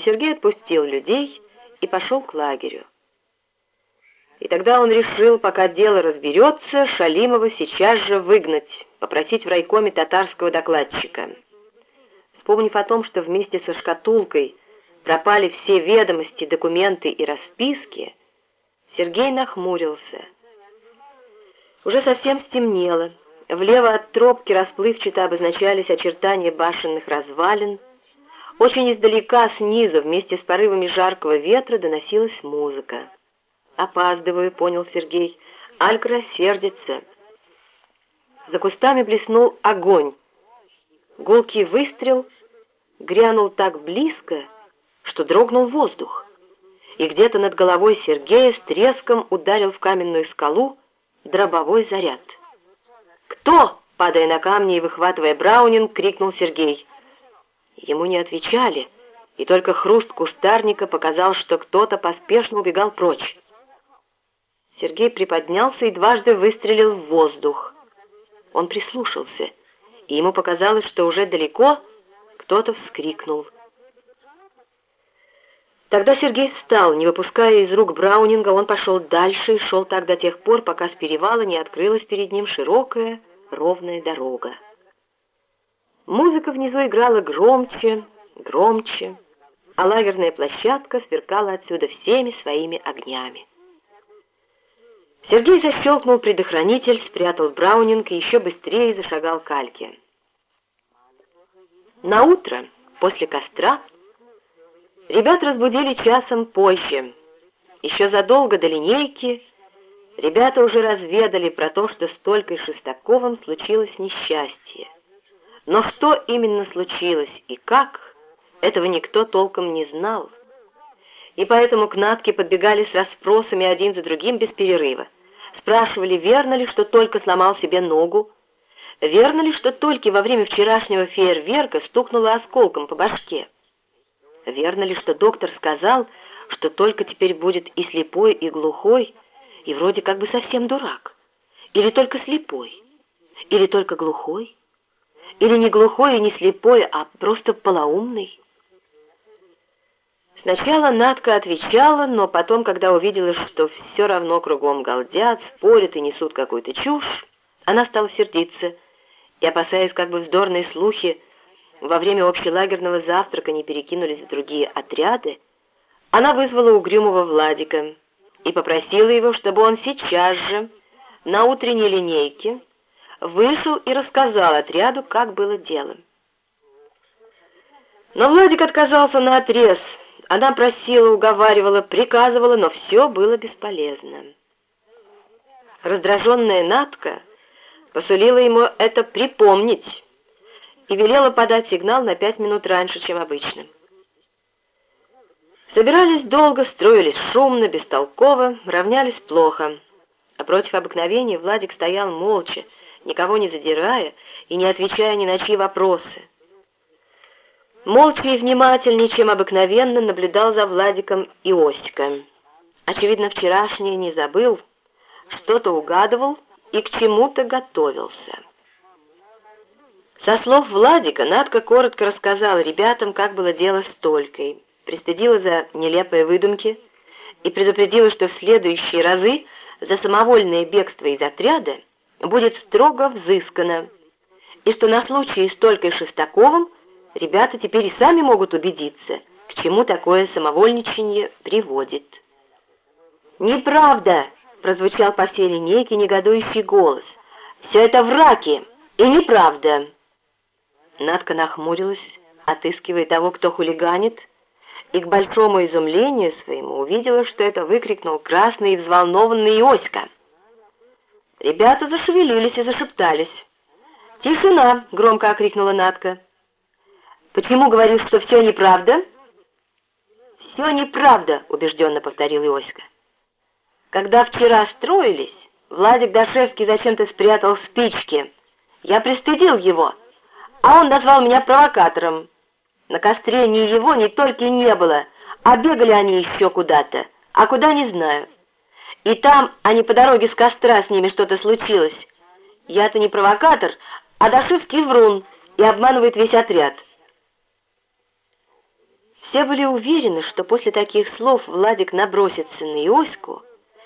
Сергей отпустил людей и пошел к лагерю. И тогда он решил, пока дело разберется, Шалимова сейчас же выгнать, попросить в райкоме татарского докладчика. Вспомнив о том, что вместе со шкатулкой пропали все ведомости, документы и расписки, Сергей нахмурился. Уже совсем стемнело. Влево от тропки расплывчато обозначались очертания башенных развалин. Очень издалека, снизу, вместе с порывами жаркого ветра, доносилась музыка. «Опаздываю», — понял Сергей. «Алька рассердится». За кустами блеснул огонь. Гулкий выстрел грянул так близко, что дрогнул воздух. И где-то над головой Сергея с треском ударил в каменную скалу дробовой заряд. «Кто?» — падая на камни и выхватывая Браунинг, крикнул Сергей. Ему не отвечали, и только хруст кустарника показал, что кто-то поспешно убегал прочь. Сергей приподнялся и дважды выстрелил в воздух. Он прислушался, и ему показалось, что уже далеко кто-то вскрикнул. Тогда Сергей встал, не выпуская из рук Браунинга, он пошел дальше и шел так до тех пор, пока с перевала не открылась перед ним широкая, ровная дорога. Музыка внизу играла громче, громче, а лагерная площадка сверкала отсюда всеми своими огнями. Сергей защелкнул предохранитель, спрятал Браунинг и еще быстрее зашагал к. На утро, после костра, ребят разбудили часом позже. Еще задолго до линейки ребята уже разведали про то, что с Толькой Шестаковым случилось несчастье. Но что именно случилось и как, этого никто толком не знал. И поэтому к Натке подбегали с расспросами один за другим без перерыва. Спрашивали, верно ли, что только сломал себе ногу, верно ли, что только во время вчерашнего фейерверка стукнуло осколком по башке, верно ли, что доктор сказал, что только теперь будет и слепой, и глухой, и вроде как бы совсем дурак, или только слепой, или только глухой, или не глухой и не слепой, а просто полоумный. Сначала Надка отвечала, но потом, когда увидела, что все равно кругом галдят, спорят и несут какую-то чушь, она стала сердиться и, опасаясь, как бы вздорные слухи во время общелагерного завтрака не перекинулись в другие отряды, она вызвала угрюмого Владика и попросила его, чтобы он сейчас же, на утренней линейке, вышел и рассказал отряду, как было дело. Но Владик отказался на отрез, она просила, уговаривала, приказывала, но все было бесполезно. Раздраженная Натка посулила ему это припомнить и велела подать сигнал на пять минут раньше, чем обычно. Собирались долго, строились шумно, бестолково, равнялись плохо. А против обыкновения Владик стоял молча, никого не задирая и не отвечая ни на чьи вопросы. Молча и внимательнее, чем обыкновенно, наблюдал за Владиком и Осика. Очевидно, вчерашнее не забыл, что-то угадывал и к чему-то готовился. Со слов Владика Надка коротко рассказала ребятам, как было дело с Толькой, пристыдила за нелепые выдумки и предупредила, что в следующие разы за самовольное бегство из отряда будет строго взыскано, и что на случай с Толькой Шестаковым ребята теперь и сами могут убедиться, к чему такое самовольничание приводит. «Неправда!» — прозвучал по всей линейке негодующий голос. «Все это враки и неправда!» Надка нахмурилась, отыскивая того, кто хулиганит, и к большому изумлению своему увидела, что это выкрикнул красный и взволнованный Иоська. Ребята зашевелились и зашептались. «Тишина!» — громко окрикнула Надка. Почему говоришь, что все неправда?» «Все неправда», — убежденно повторил Иоська. «Когда вчера строились, Владик Дашевский зачем-то спрятал спички. Я пристыдил его, а он назвал меня провокатором. На костре ни его, ни только не было, а бегали они еще куда-то, а куда не знаю. И там, а не по дороге с костра с ними что-то случилось. Я-то не провокатор, а Дашевский врун и обманывает весь отряд». Все были уверены, что после таких слов Владик набросится на Иоську,